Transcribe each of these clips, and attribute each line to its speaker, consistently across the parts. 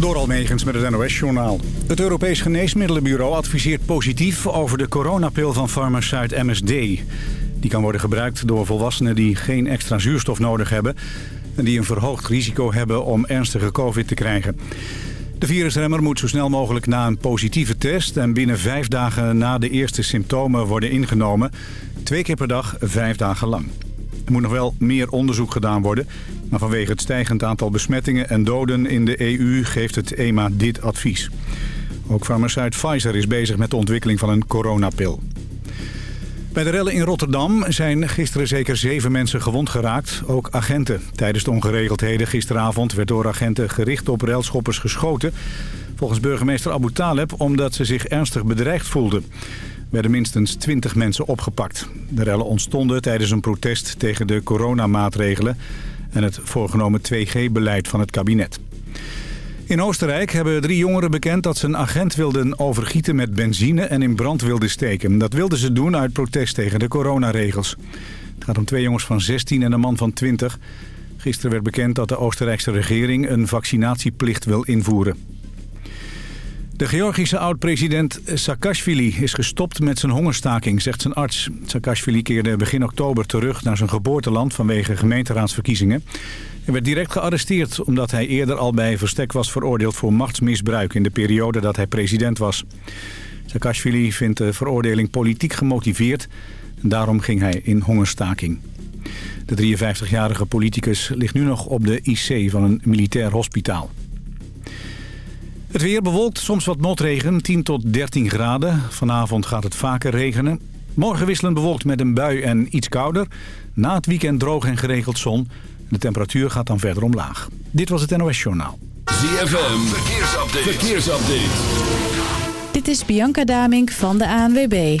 Speaker 1: Door Almegens met het NOS-journaal. Het Europees Geneesmiddelenbureau adviseert positief over de coronapil van farmaceut MSD. Die kan worden gebruikt door volwassenen die geen extra zuurstof nodig hebben... en die een verhoogd risico hebben om ernstige covid te krijgen. De virusremmer moet zo snel mogelijk na een positieve test... en binnen vijf dagen na de eerste symptomen worden ingenomen. Twee keer per dag, vijf dagen lang. Er moet nog wel meer onderzoek gedaan worden... maar vanwege het stijgend aantal besmettingen en doden in de EU geeft het EMA dit advies. Ook farmaceut Pfizer is bezig met de ontwikkeling van een coronapil. Bij de rellen in Rotterdam zijn gisteren zeker zeven mensen gewond geraakt, ook agenten. Tijdens de ongeregeldheden gisteravond werd door agenten gericht op relschoppers geschoten. Volgens burgemeester Abu Taleb omdat ze zich ernstig bedreigd voelden werden minstens 20 mensen opgepakt. De rellen ontstonden tijdens een protest tegen de coronamaatregelen... en het voorgenomen 2G-beleid van het kabinet. In Oostenrijk hebben drie jongeren bekend dat ze een agent wilden overgieten met benzine en in brand wilden steken. Dat wilden ze doen uit protest tegen de coronaregels. Het gaat om twee jongens van 16 en een man van 20. Gisteren werd bekend dat de Oostenrijkse regering een vaccinatieplicht wil invoeren. De Georgische oud-president Saakashvili is gestopt met zijn hongerstaking, zegt zijn arts. Saakashvili keerde begin oktober terug naar zijn geboorteland vanwege gemeenteraadsverkiezingen. Hij werd direct gearresteerd omdat hij eerder al bij verstek was veroordeeld voor machtsmisbruik in de periode dat hij president was. Saakashvili vindt de veroordeling politiek gemotiveerd en daarom ging hij in hongerstaking. De 53-jarige politicus ligt nu nog op de IC van een militair hospitaal. Het weer bewolkt, soms wat motregen, 10 tot 13 graden. Vanavond gaat het vaker regenen. Morgen wisselend bewolkt met een bui en iets kouder. Na het weekend droog en geregeld zon. De temperatuur gaat dan verder omlaag. Dit was het NOS Journaal.
Speaker 2: ZFM, verkeersupdate. verkeersupdate.
Speaker 3: Dit is Bianca Damink van de ANWB.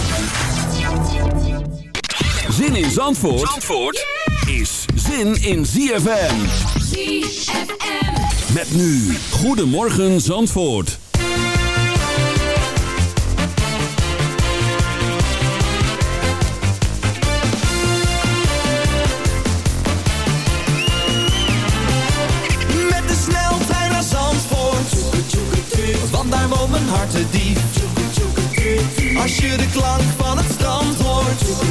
Speaker 2: Zin in Zandvoort, Zandvoort is zin in ZFM.
Speaker 4: ZFM.
Speaker 2: Met nu, Goedemorgen Zandvoort.
Speaker 5: Met de sneltrein naar Zandvoort. Want daar woont mijn hart te diep. Als je de klank van het strand hoort.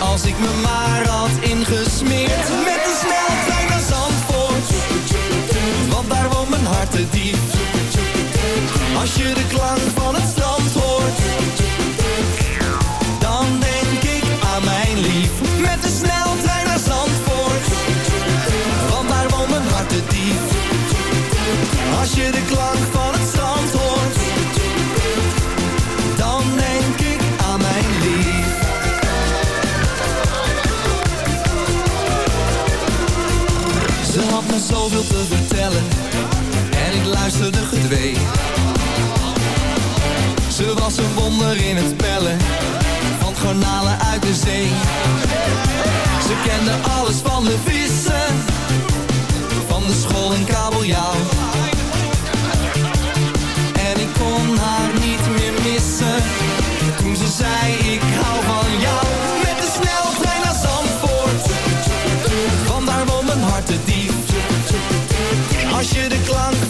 Speaker 5: Als ik me maar had ingesmeerd Met de sneltrein naar Zandvoort. Want daar woont mijn hart te diep Als je de klank van het Ze was een wonder in het bellen van garnalen uit de zee. Ze kende alles van de vissen, van de school en kabeljauw. En ik kon haar niet meer missen, toen ze zei ik hou van jou. Met de sneltrein naar Zandvoort, want daar woont mijn hart te diep. Als je de klank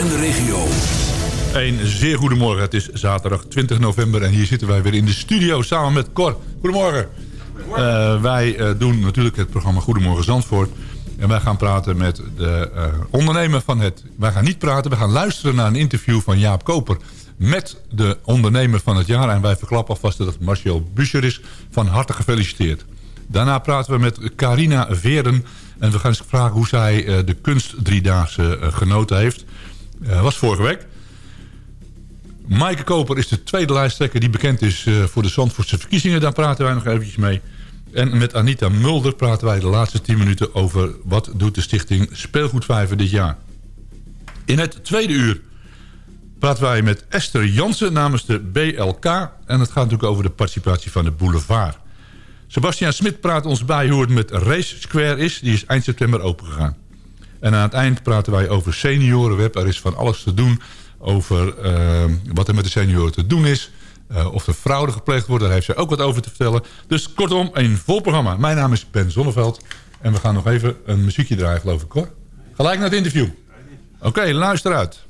Speaker 2: En de regio.
Speaker 4: Een zeer goedemorgen. Het is zaterdag 20 november en hier zitten wij weer in de studio samen met Cor. Goedemorgen. Uh, wij uh, doen natuurlijk het programma Goedemorgen Zandvoort. En wij gaan praten met de uh, ondernemer van het... Wij gaan niet praten, we gaan luisteren naar een interview van Jaap Koper... met de ondernemer van het jaar. En wij verklappen alvast dat het Marcel Buscher is. Van harte gefeliciteerd. Daarna praten we met Carina Veren en we gaan eens vragen hoe zij uh, de kunstdriedaagse uh, genoten heeft. Uh, was vorige week. Maaike Koper is de tweede lijsttrekker die bekend is voor de Zandvoortse verkiezingen. Daar praten wij nog eventjes mee. En met Anita Mulder praten wij de laatste 10 minuten over... wat doet de stichting Speelgoedvijver dit jaar. In het tweede uur praten wij met Esther Jansen namens de BLK. En het gaat natuurlijk over de participatie van de boulevard. Sebastian Smit praat ons bij hoe het met Race Square is. Die is eind september opengegaan. En aan het eind praten wij over seniorenweb. Er is van alles te doen over uh, wat er met de senioren te doen is. Uh, of er fraude gepleegd wordt, daar heeft zij ook wat over te vertellen. Dus kortom, een vol programma. Mijn naam is Ben Zonneveld. En we gaan nog even een muziekje draaien, geloof ik hoor. Gelijk naar het interview. Oké, luister uit.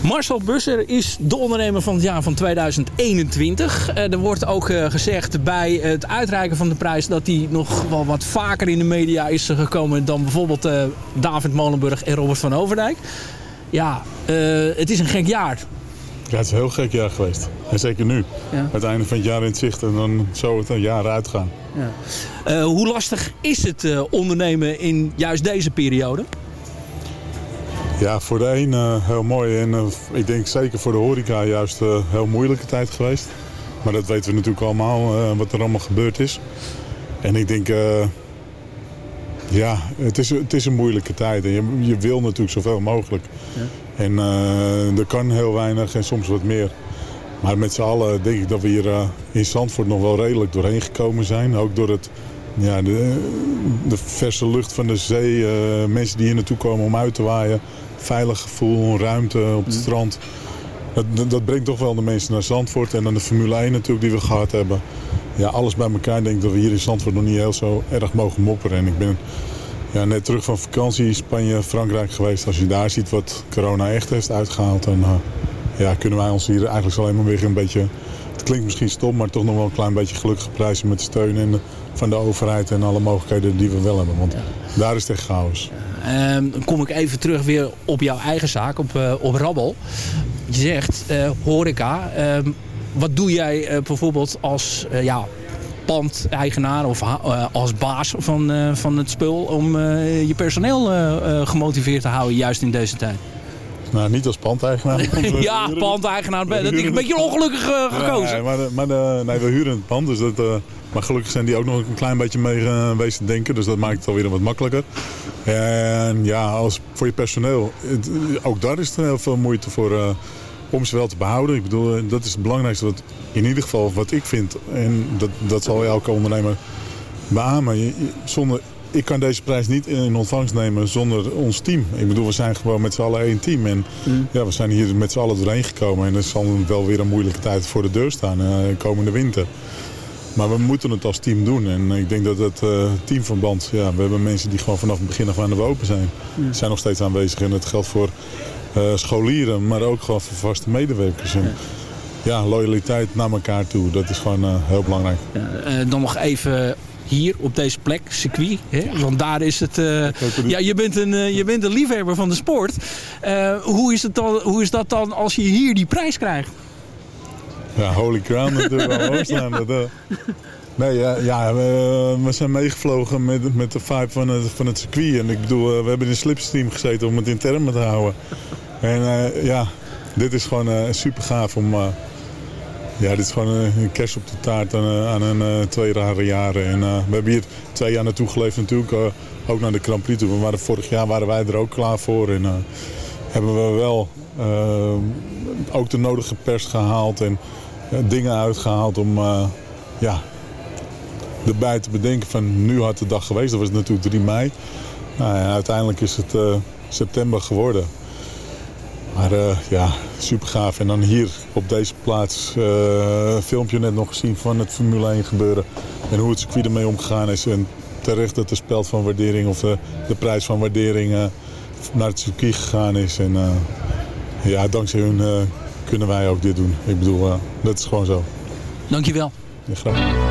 Speaker 6: Marcel Busser is de ondernemer van het jaar van 2021. Uh, er wordt ook uh, gezegd bij het uitreiken van de prijs... dat hij nog wel wat vaker in de media is gekomen... dan bijvoorbeeld uh, David Molenburg en Robert van Overdijk. Ja, het is een gek jaar.
Speaker 7: Ja, het is een heel gek jaar geweest. En zeker nu. Ja. Het einde van het jaar in het zicht en dan zo het een jaar uitgaan.
Speaker 6: Ja. hoe lastig is het ondernemen in juist deze periode?
Speaker 7: Ja, voor de een uh, heel mooi en uh, ik denk zeker voor de horeca juist een uh, heel moeilijke tijd geweest. Maar dat weten we natuurlijk allemaal, wat er allemaal gebeurd is. En ik denk, ja, het is, het is een moeilijke tijd. En je, je wil natuurlijk zoveel mogelijk. Ja. En er kan heel weinig en soms wat meer. Maar met z'n allen denk ik dat we hier in Zandvoort nog wel redelijk doorheen gekomen zijn. Ook door het ja, de, de verse lucht van de zee, mensen die hier naartoe komen om uit te waaien veilig gevoel, ruimte op het mm. strand. Dat, dat, brengt toch wel de mensen naar Zandvoort. En dan de Formule 1 natuurlijk die we gehad hebben. Ja, alles bij elkaar denk ik dat we hier in Zandvoort nog niet heel zo erg mogen mopperen. En ik ben ja, net terug van vakantie Spanje, Frankrijk geweest. Als je daar ziet wat corona echt heeft uitgehaald... dan uh, ja, kunnen wij ons hier eigenlijk alleen maar weer een beetje... Het klinkt misschien stom, maar toch nog wel een klein beetje gelukkig prijzen met de steun en de, van de overheid en alle mogelijkheden die we wel hebben. Want daar is het echt chaos.
Speaker 6: Um, dan kom ik even terug weer op jouw eigen zaak, op, uh, op Rabbel. Je zegt, uh, horeca, um, wat doe jij uh, bijvoorbeeld als ja, pandeigenaar of als baas van, van het spul... om je personeel gemotiveerd te houden, juist in deze tijd?
Speaker 7: Nou, niet als pandeigenaar.
Speaker 6: ja, pandeigenaar. Dat is een beetje ongelukkig gekozen.
Speaker 7: Nee, maar, de, maar de, nee, we huren het pand, dus dat... Maar gelukkig zijn die ook nog een klein beetje mee geweest denken. Dus dat maakt het alweer wat makkelijker. En ja, als, voor je personeel, ook daar is er heel veel moeite voor uh, om ze wel te behouden. Ik bedoel, eh, dat is het belangrijkste wat in ieder geval wat ik vind. En dat, dat zal elke ondernemer beamen. Zonder, ik kan deze prijs niet in ontvangst nemen zonder ons team. Ik bedoel, we zijn gewoon met z'n allen één team. En mm. ja, we zijn hier met z'n allen doorheen gekomen. En er zal wel weer een moeilijke tijd voor de deur staan, uh, komende winter. Maar we moeten het als team doen. En ik denk dat het uh, teamverband... Ja, we hebben mensen die gewoon vanaf het begin af aan de open zijn. Ja. zijn nog steeds aanwezig. En het geldt voor uh, scholieren, maar ook gewoon voor vaste medewerkers. En, ja. ja. loyaliteit naar elkaar toe. Dat is gewoon uh, heel belangrijk.
Speaker 6: Ja, dan nog even hier op deze plek, circuit. Hè? Want daar is het... ja, je bent, een, je bent een liefhebber van de sport. hoe, is het dan, hoe is dat dan als je hier die prijs krijgt?
Speaker 7: Ja, holy crown natuurlijk wel staan. Dat, Nee, ja, ja we, zijn meegevlogen met, met de vibe van het, circuit. En ik bedoel, we hebben in slipstream gezeten om het in te houden. En uh, ja, dit is gewoon uh, super gaaf om... Ja, dit is gewoon een kerst op de taart aan, aan een twee rare jaren. En we hebben hier twee jaar naartoe geleefd natuurlijk. ook naar de Grand Prix toe. We waren, vorig jaar waren wij er ook klaar voor. En hebben we wel ook de nodige pers gehaald. En dingen uitgehaald om ja, erbij te bedenken van nu had de dag geweest. Dat was natuurlijk 3 mei. Nou, uiteindelijk is het uh, september geworden. Maar ja, super gaaf. En dan hier op deze plaats een filmpje net nog gezien van het Formule 1 gebeuren. En hoe het circuit ermee omgegaan is. En terecht dat de speld van waardering of de, de prijs van waardering naar het circuit gegaan is. En ja, dankzij hun kunnen wij ook dit doen. Ik bedoel, dat is gewoon zo.
Speaker 6: Dankjewel.
Speaker 7: Ja, graag.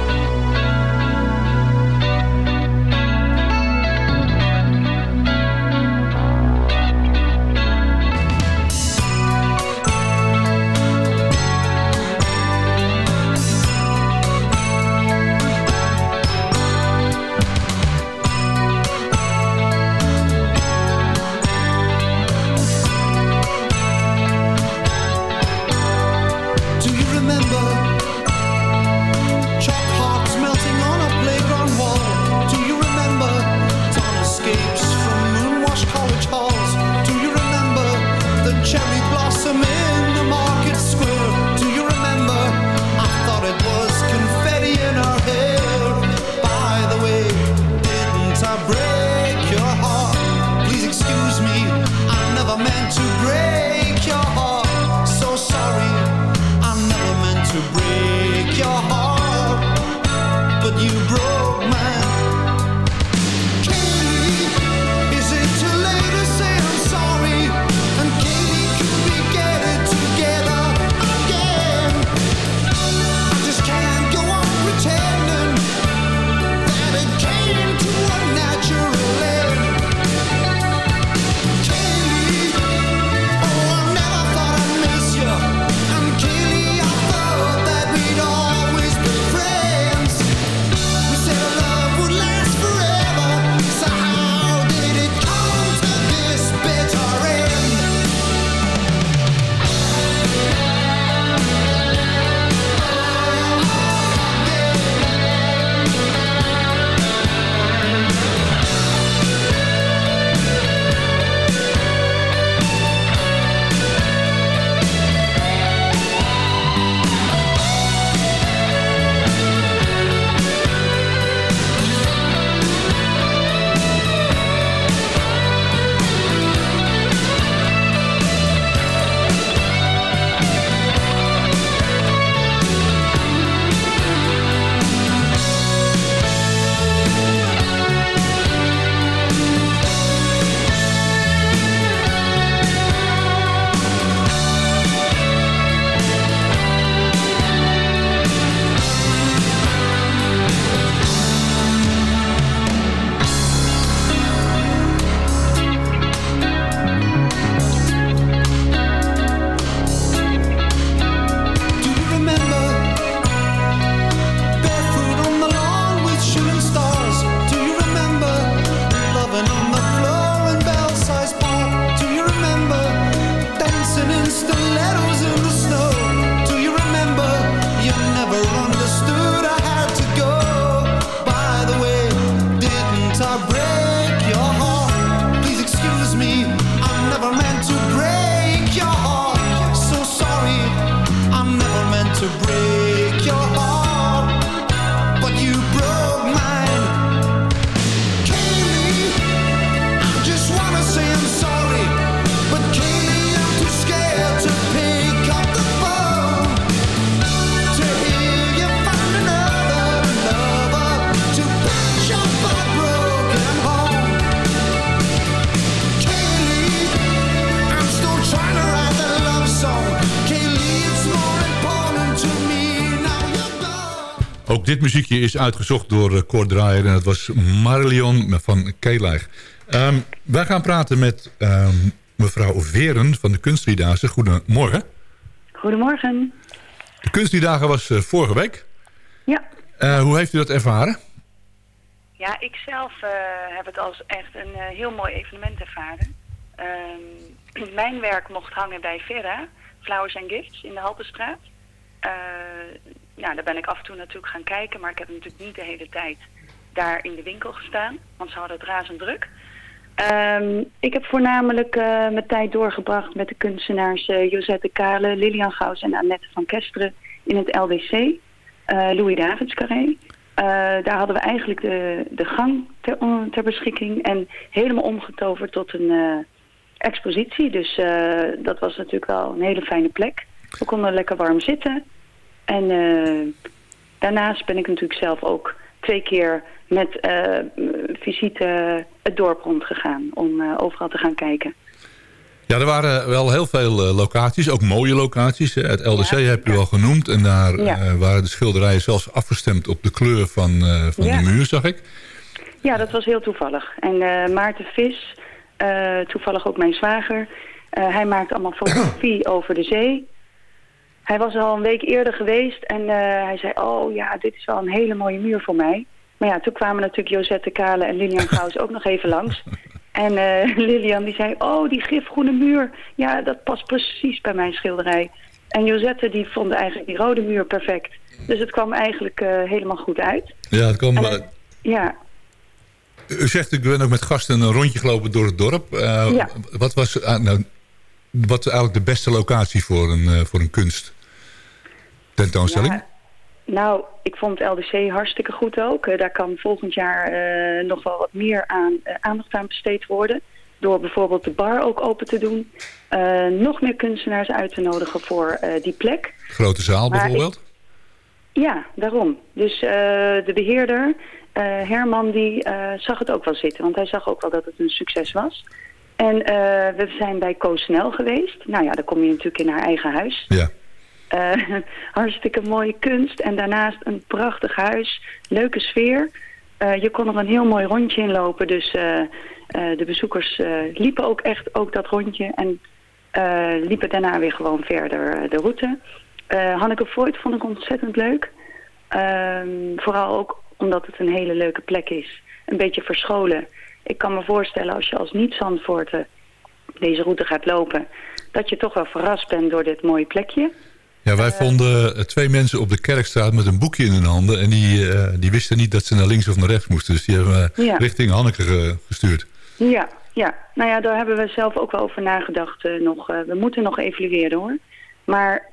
Speaker 4: Dit muziekje is uitgezocht door uh, Cor Draaier en dat was Marillion van Keelag. Um, wij gaan praten met um, mevrouw Veren van de Kunstdriedagen. Goedemorgen.
Speaker 8: Goedemorgen.
Speaker 4: De Kunstdriedagen was uh, vorige week.
Speaker 8: Ja.
Speaker 4: Uh, hoe heeft u dat ervaren?
Speaker 8: Ja, ik zelf heb het als echt een heel mooi evenement ervaren. Um, mijn werk mocht hangen bij Vera, Flowers and Gifts in de Haltestraat. Uh, ja, daar ben ik af en toe natuurlijk gaan kijken, maar ik heb natuurlijk niet de hele tijd daar in de winkel gestaan, want ze hadden het razend druk. Um, ik heb voornamelijk uh, mijn tijd doorgebracht met de kunstenaars uh, Josette Kale, Lilian Gauws en Annette van Kesteren in het LDC, uh, Louis Davids Carré. Daar hadden we eigenlijk de, de gang ter, ter beschikking en helemaal omgetoverd tot een expositie. Dus dat was natuurlijk wel een hele fijne plek. We konden lekker warm zitten. En uh, daarnaast ben ik natuurlijk zelf ook twee keer met uh, visite het dorp rondgegaan om uh, overal te gaan kijken.
Speaker 4: Ja, er waren wel heel veel locaties, ook mooie locaties. Het LDC ja, heb je ja. al genoemd. En daar ja. uh, waren de schilderijen zelfs afgestemd op de kleur van, uh, van de muur, zag ik.
Speaker 8: Ja, dat was heel toevallig. En Maarten Vis, toevallig ook mijn zwager... hij maakt allemaal fotografie over de zee. Hij was al een week eerder geweest en hij zei... oh ja, dit is wel een hele mooie muur voor mij. Maar ja, toen kwamen natuurlijk Josette Kale en Lilian Gauws ook nog even langs... En uh, Lilian die zei, oh die gifgroene muur, ja dat past precies bij mijn schilderij. En Josette die vond eigenlijk die rode muur perfect. Dus het kwam eigenlijk uh, helemaal goed uit.
Speaker 4: Ja, het kwam...
Speaker 8: En, ja.
Speaker 4: U zegt, ik ben ook met gasten een rondje gelopen door het dorp. Uh, ja. Wat was nou, wat eigenlijk de beste locatie voor een, voor een kunst tentoonstelling?
Speaker 8: Ja. Nou, ik vond LDC hartstikke goed ook. Uh, daar kan volgend jaar uh, nog wel wat meer aan, uh, aandacht aan besteed worden. Door bijvoorbeeld de bar ook open te doen. nog meer kunstenaars uit te nodigen voor die plek.
Speaker 4: Grote zaal maar bijvoorbeeld?
Speaker 8: Ik, ja, daarom. Dus de beheerder, Herman, die zag het ook wel zitten. Want hij zag ook wel dat het een succes was. En we zijn bij Co-Snel geweest. Nou ja, dan kom je natuurlijk in haar eigen huis.
Speaker 4: Ja.
Speaker 8: Uh, hartstikke mooie kunst. En daarnaast een prachtig huis. Leuke sfeer. Uh, je kon er een heel mooi rondje in lopen. Dus uh, de bezoekers liepen ook echt ook dat rondje. En liepen daarna weer gewoon verder de route. Hanneke Voigt vond ik ontzettend leuk. Ehm, vooral ook omdat het een hele leuke plek is. Een beetje verscholen. Ik kan me voorstellen als je als niet-Zandvoorten deze route gaat lopen... dat je toch wel verrast bent door dit mooie plekje.
Speaker 4: Ja, wij vonden twee mensen op de kerkstraat met een boekje in hun handen. En die, uh, die wisten niet dat ze naar links of naar rechts moesten. Dus die hebben we ja. richting Hanneke gestuurd.
Speaker 8: Ja, ja, nou ja, daar hebben we zelf ook wel over nagedacht. Uh, nog, uh, we moeten nog evalueren hoor. Maar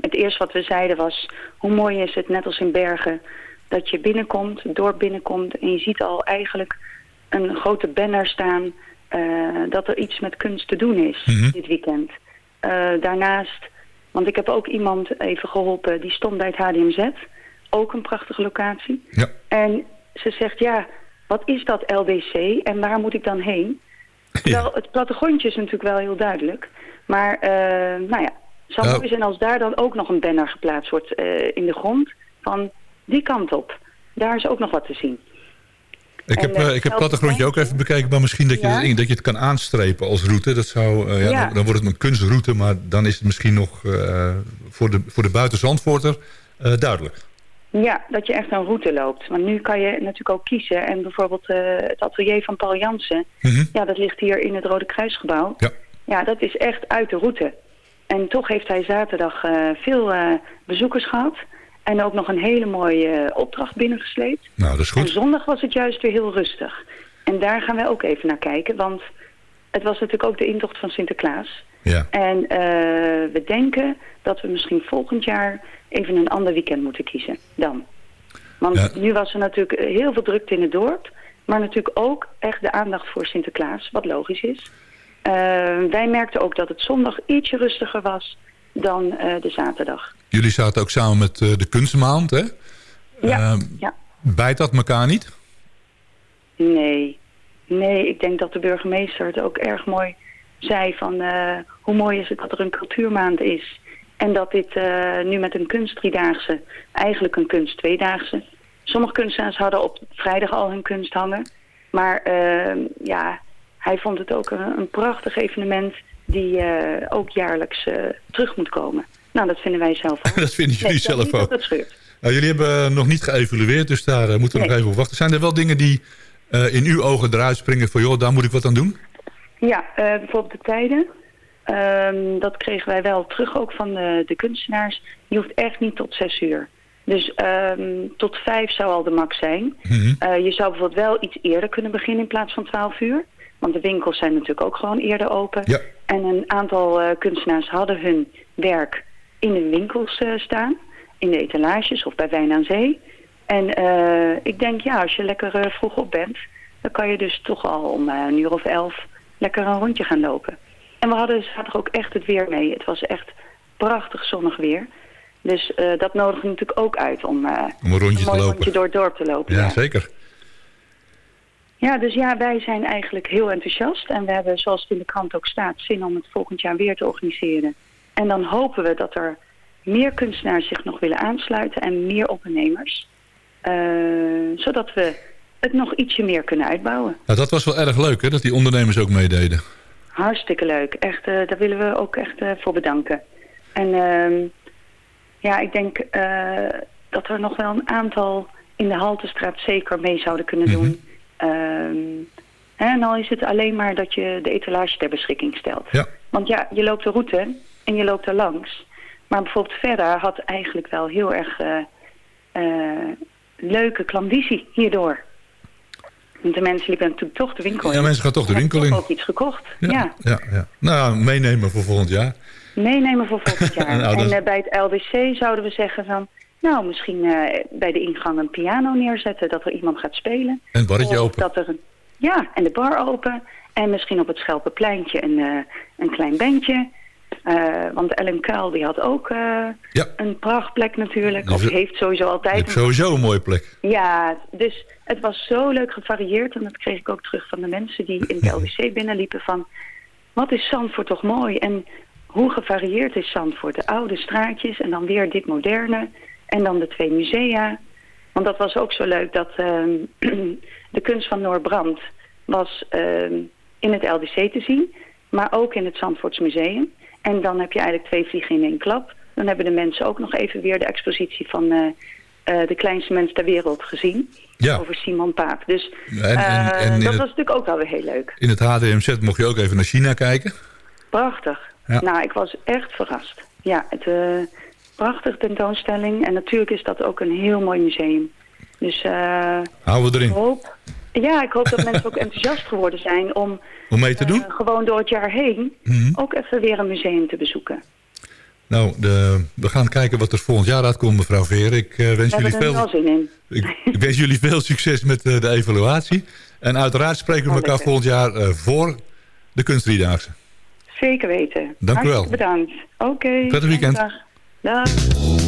Speaker 8: het eerste wat we zeiden was... hoe mooi is het, net als in Bergen... dat je binnenkomt, dorp binnenkomt... en je ziet al eigenlijk een grote banner staan... dat er iets met kunst te doen is mm -hmm. dit weekend. daarnaast want ik heb ook iemand even geholpen, die stond bij het HDMZ. Ook een prachtige locatie.
Speaker 4: Ja.
Speaker 8: En ze zegt, ja, wat is dat LDC en waar moet ik dan heen? Terwijl ja. het plattegrondje is natuurlijk wel heel duidelijk. Maar, uh, nou ja, het zou mooi zijn als daar dan ook nog een banner geplaatst wordt uh, in de grond. Van die kant op. Daar is ook nog wat te zien.
Speaker 4: Ik heb, uh, ik heb plattegrondje ook even bekeken, maar misschien dat je, ja? dat je het kan aanstrepen als route. Dat zou, uh, ja, ja. Dan, dan, wordt het een kunstroute, maar dan is het misschien nog uh, voor, de, voor de buitenzandvoorter duidelijk.
Speaker 8: Ja, dat je echt een route loopt. Want nu kan je natuurlijk ook kiezen. En bijvoorbeeld het atelier van Paul Jansen, mm -hmm. ja, dat ligt hier in het Rode Kruisgebouw.
Speaker 4: Ja.
Speaker 8: ja, dat is echt uit de route. En toch heeft hij zaterdag veel bezoekers gehad. En ook nog een hele mooie uh, opdracht binnengesleept.
Speaker 4: Nou, dat is goed.
Speaker 8: En zondag was het juist weer heel rustig. En daar gaan wij ook even naar kijken. Want het was natuurlijk ook de intocht van Sinterklaas.
Speaker 4: Ja.
Speaker 8: En uh, we denken dat we misschien volgend jaar even een ander weekend moeten kiezen dan. Want ja. nu was er natuurlijk heel veel drukte in het dorp. Maar natuurlijk ook echt de aandacht voor Sinterklaas, wat logisch is. Uh, wij merkten ook dat het zondag ietsje rustiger was dan uh, de zaterdag.
Speaker 4: Jullie zaten ook samen met uh, de kunstmaand, hè?
Speaker 8: Ja, uh, ja.
Speaker 4: Bijt dat elkaar niet?
Speaker 8: Nee. Nee, ik denk dat de burgemeester het ook erg mooi zei van... Uh, hoe mooi is het dat er een cultuurmaand is. En dat dit eh, nu met een kunstdriedaagse, eigenlijk een kunst tweedaagse. Sommige kunstenaars hadden op vrijdag al hun kunst hangen. Maar uh, ja, hij vond het ook een, een prachtig evenement die uh, ook jaarlijks uh, terug moet komen. Nou, dat vinden wij zelf ook.
Speaker 4: dat vinden jullie
Speaker 8: nee,
Speaker 4: zelf ook.
Speaker 8: Dat scheurt.
Speaker 4: Nou, jullie hebben nog niet geëvalueerd, dus daar uh, moeten we
Speaker 8: Nee.
Speaker 4: nog even op wachten. Zijn er wel dingen die in uw ogen eruit springen van... joh, daar moet ik wat aan doen?
Speaker 8: Ja, bijvoorbeeld de tijden. Um, dat kregen wij wel terug ook van de, de kunstenaars. Je hoeft echt niet tot zes uur. Dus um, tot vijf zou al de max zijn.
Speaker 4: Mhm.
Speaker 8: Mm -hmm. je zou bijvoorbeeld wel iets eerder kunnen beginnen in plaats van twaalf uur. Want de winkels zijn natuurlijk ook gewoon eerder open.
Speaker 4: Ja.
Speaker 8: En een aantal uh, kunstenaars hadden hun werk in de winkels uh, staan. In de etalages of bij Wijn aan Zee. En uh, ik denk, ja, als je lekker vroeg op bent... dan kan je dus toch al om een uur of elf lekker een rondje gaan lopen. En we hadden zaterdag ook echt het weer mee. Het was echt prachtig zonnig weer. Dus dat nodigt natuurlijk ook uit om,
Speaker 4: om een rondje,
Speaker 8: een
Speaker 4: te lopen.
Speaker 8: rondje door het dorp te lopen.
Speaker 4: Ja, ja, zeker.
Speaker 8: Ja, dus ja, wij zijn eigenlijk heel enthousiast. En we hebben, zoals het in de krant ook staat, zin om het volgend jaar weer te organiseren. En dan hopen we dat er meer kunstenaars zich nog willen aansluiten en meer ondernemers. Uh, zodat we het nog ietsje meer kunnen uitbouwen.
Speaker 4: Nou, dat was wel erg leuk, hè, dat die ondernemers ook meededen.
Speaker 8: Hartstikke leuk. Echt, uh, daar willen we ook echt uh, voor bedanken. En uh, ja, ik denk dat er nog wel een aantal in de Haltestraat zeker mee zouden kunnen doen. Mm -hmm. Um, en al is het alleen maar dat je de etalage ter beschikking stelt.
Speaker 4: Ja.
Speaker 8: Want ja, je loopt de route en je loopt er langs. Maar bijvoorbeeld Verra had eigenlijk wel heel erg uh, uh, leuke klandizie hierdoor. Want de mensen liepen natuurlijk toch de winkel in.
Speaker 4: Ja, mensen gaan toch de winkel in.
Speaker 8: ook iets gekocht, ja.
Speaker 4: Ja, ja, ja. Nou, meenemen voor volgend jaar.
Speaker 8: Meenemen voor volgend jaar.
Speaker 4: nou,
Speaker 8: en uh, bij het LDC zouden we zeggen van... Nou, misschien uh, bij de ingang een piano neerzetten, dat er iemand gaat spelen.
Speaker 4: En barretje open.
Speaker 8: Dat er een, ja, en de bar open. En misschien op het Schelpenpleintje een, uh, een klein bandje. Uh, want Ellen Kuil die had ook
Speaker 4: ja.
Speaker 8: een prachtplek natuurlijk. Of heeft sowieso altijd.
Speaker 4: Hebt sowieso een mooie plek.
Speaker 8: Ja, dus het was zo leuk gevarieerd. En dat kreeg ik ook terug van de mensen die in het LDC binnenliepen. Van, wat is Zandvoort toch mooi. En hoe gevarieerd is Zandvoort. De oude straatjes en dan weer dit moderne. En dan de twee musea. Want dat was ook zo leuk dat uh, de kunst van Noorbrand was uh, in het LDC te zien. Maar ook in het Zandvoorts Museum. En dan heb je eigenlijk twee vliegen in één klap. Dan hebben de mensen ook nog even weer de expositie van uh, de kleinste mens ter wereld gezien.
Speaker 4: Ja.
Speaker 8: Over Simon Paap. Dus
Speaker 4: en, en, en
Speaker 8: dat was natuurlijk ook wel weer heel leuk.
Speaker 4: In het HDMZ mocht je ook even naar China kijken.
Speaker 8: Prachtig.
Speaker 4: Ja.
Speaker 8: Nou, ik was echt verrast. Ja, het prachtige tentoonstelling. En natuurlijk is dat ook een heel mooi museum. Dus uh,
Speaker 4: Houden we erin.
Speaker 8: ik hoop, ja, ik hoop dat mensen ook enthousiast geworden zijn om,
Speaker 4: Om mee te doen?
Speaker 8: uh, gewoon door het jaar heen
Speaker 4: Mhm.
Speaker 8: ook even weer een museum te bezoeken.
Speaker 4: Nou, de, we gaan kijken wat er volgend jaar uitkomt, mevrouw Veer. Ik uh, wens,
Speaker 8: We
Speaker 4: jullie
Speaker 8: wel
Speaker 4: veel,
Speaker 8: zin in.
Speaker 4: ik, ik wens jullie veel succes met de evaluatie. En uiteraard spreken we elkaar volgend jaar voor de kunstdriedaagse.
Speaker 8: Zeker weten.
Speaker 4: Dank u wel.
Speaker 8: Bedankt. Oké. Okay,
Speaker 4: Prettig weekend.
Speaker 8: Dag. Dag.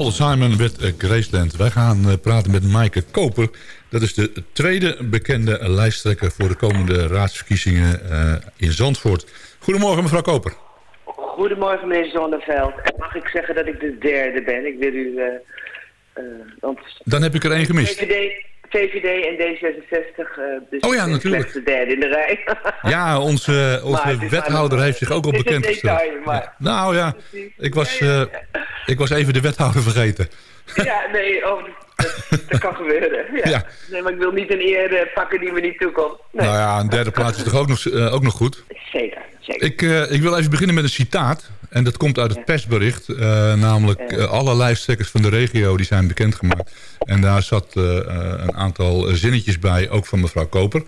Speaker 4: Paul Simon met eh, Graceland. Wij gaan eh, praten met Maaike Koper. Dat is de tweede bekende lijsttrekker voor de komende raadsverkiezingen eh, in Zandvoort. Goedemorgen mevrouw Koper.
Speaker 9: Goedemorgen meneer Zonneveld. Mag ik zeggen dat ik de derde ben? Ik wil u... want
Speaker 4: Dan heb ik er één gemist.
Speaker 9: VVD, VVD en D66, eh dus
Speaker 4: Oh ja, natuurlijk.
Speaker 9: de derde in de rij.
Speaker 4: Ja, onze, onze wethouder
Speaker 9: maar-
Speaker 4: heeft zich ook al
Speaker 9: maar-
Speaker 4: Nou ja, ik was, eh, ik was even de wethouder vergeten.
Speaker 9: ja, nee, oh, dat, dat kan gebeuren. Ja. Nee, maar ik wil niet een eer eh, pakken die me niet toekomt. Nee.
Speaker 4: Nou ja, een derde plaats is toch ook nog, ook nog goed.
Speaker 9: Zeker, zeker.
Speaker 4: Ik, eh, ik wil even beginnen met een citaat. En dat komt uit het persbericht. eh, namelijk eh, alle lijsttrekkers van de regio die zijn bekendgemaakt. En daar zat een aantal zinnetjes bij, ook van mevrouw Koper.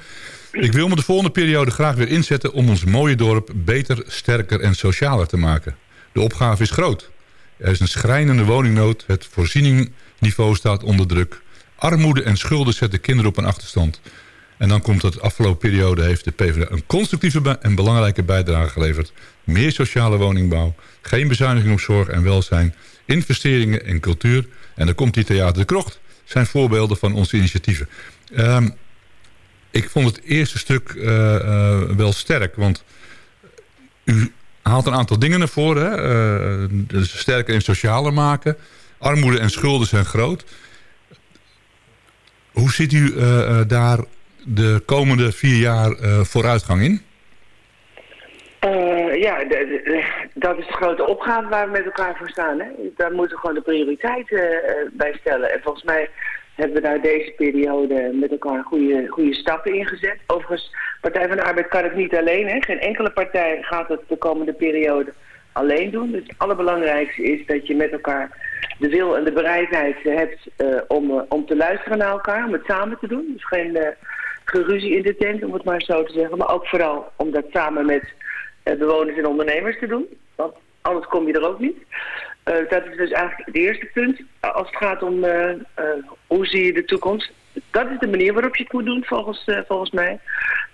Speaker 4: Ik wil me de volgende periode graag weer inzetten... om ons mooie dorp beter, sterker en socialer te maken. De opgave is groot. Er is een schrijnende woningnood. Het voorzieningniveau staat onder druk. Armoede en schulden zetten kinderen op een achterstand. En dan komt dat de afgelopen periode heeft de PvdA een constructieve en belangrijke bijdrage geleverd. Meer sociale woningbouw, geen bezuiniging op zorg en welzijn, investeringen in cultuur. En dan komt die Theater de Krocht, zijn voorbeelden van onze initiatieven. Ehm, ik vond het eerste stuk eh, eh, wel sterk, want u haalt een aantal dingen naar voren. Eh, dus sterker en socialer maken. Armoede en schulden zijn groot. Hoe ziet u daar de komende vier jaar eh, vooruitgang in?
Speaker 9: Eh, ja, dat is de grote opgave waar we met elkaar voor staan. Hè? Daar moeten we gewoon de prioriteiten eh, bij stellen. En volgens mij hebben we daar deze periode met elkaar goede, goede stappen in gezet. Overigens, Partij van de Arbeid kan het niet alleen. Hè? Geen enkele partij gaat het de komende periode alleen doen. Dus het allerbelangrijkste is dat je met elkaar de wil en de bereidheid hebt om, om te luisteren naar elkaar, om het samen te doen. Dus geen uh, geruzie in de tent, om het maar zo te zeggen. Maar ook vooral om dat samen met bewoners en ondernemers te doen. Want anders kom je er ook niet. dat is dus eigenlijk het eerste punt. Als het gaat om hoe zie je de toekomst. Dat is de manier waarop je het moet doen, volgens, volgens mij.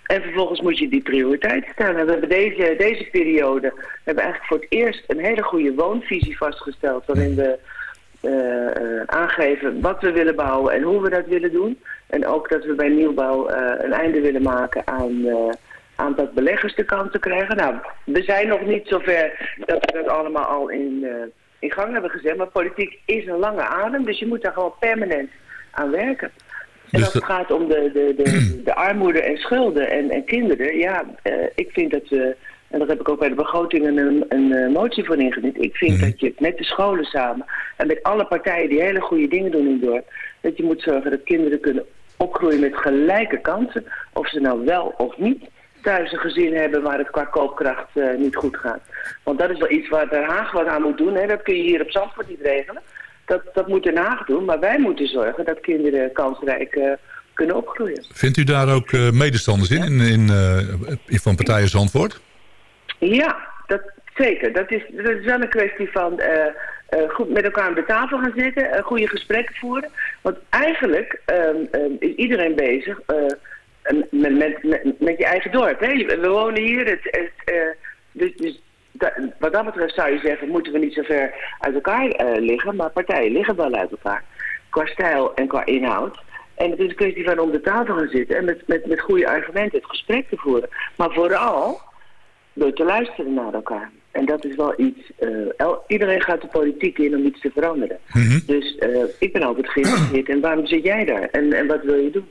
Speaker 9: En vervolgens moet je die prioriteit stellen. We hebben deze, deze periode hebben eigenlijk voor het eerst een hele goede woonvisie vastgesteld. Waarin we aangeven wat we willen bouwen en hoe we dat willen doen. En ook dat we bij nieuwbouw uh, een einde willen maken aan, aan dat beleggers de kans te krijgen. Nou, we zijn nog niet zover dat we dat allemaal al in, in gang hebben gezet. Maar politiek is een lange adem, dus je moet daar gewoon permanent aan werken. En dus als het gaat om de, de, de, de armoede en schulden en, en kinderen, ja, ik vind dat we en daar heb ik ook bij de begroting een, een, een eh, motie voor ingediend. Ik vind mhm. dat je met de scholen samen en met alle partijen die hele goede dingen doen in dorp, dat je moet zorgen dat kinderen kunnen opgroeien met gelijke kansen. Of ze nou wel of niet thuis een gezin hebben waar het qua koopkracht uh, niet goed gaat. Want dat is wel iets waar Den Haag wat aan moet doen. Hè. Dat kun je hier op Zandvoort niet regelen. Dat, dat moet Den Haag doen. Maar wij moeten zorgen dat kinderen kansrijk uh, kunnen opgroeien.
Speaker 4: Vindt u daar ook uh, medestanders in, in, in, in van partijen Zandvoort?
Speaker 9: Ja, dat, zeker. Dat is, dat is wel een kwestie van uh, goed met elkaar aan de tafel gaan zitten, uh, goede gesprekken voeren. Want eigenlijk um, um, is iedereen bezig met, met, met, met, je eigen dorp. We wonen hier, het, het, dus, dus wat dat betreft zou je zeggen, moeten we niet zo ver uit elkaar liggen, maar partijen liggen wel uit elkaar. Qua stijl en qua inhoud. En het is een kwestie van om de tafel gaan zitten en met, met, met goede argumenten het gesprek te voeren. Maar vooral door te luisteren naar elkaar. En dat is wel iets, uh, iedereen gaat de politiek in om iets te veranderen. Mhm. Dus uh, ik ben altijd geïnteresseerd en waarom zit jij daar en, en wat wil je doen?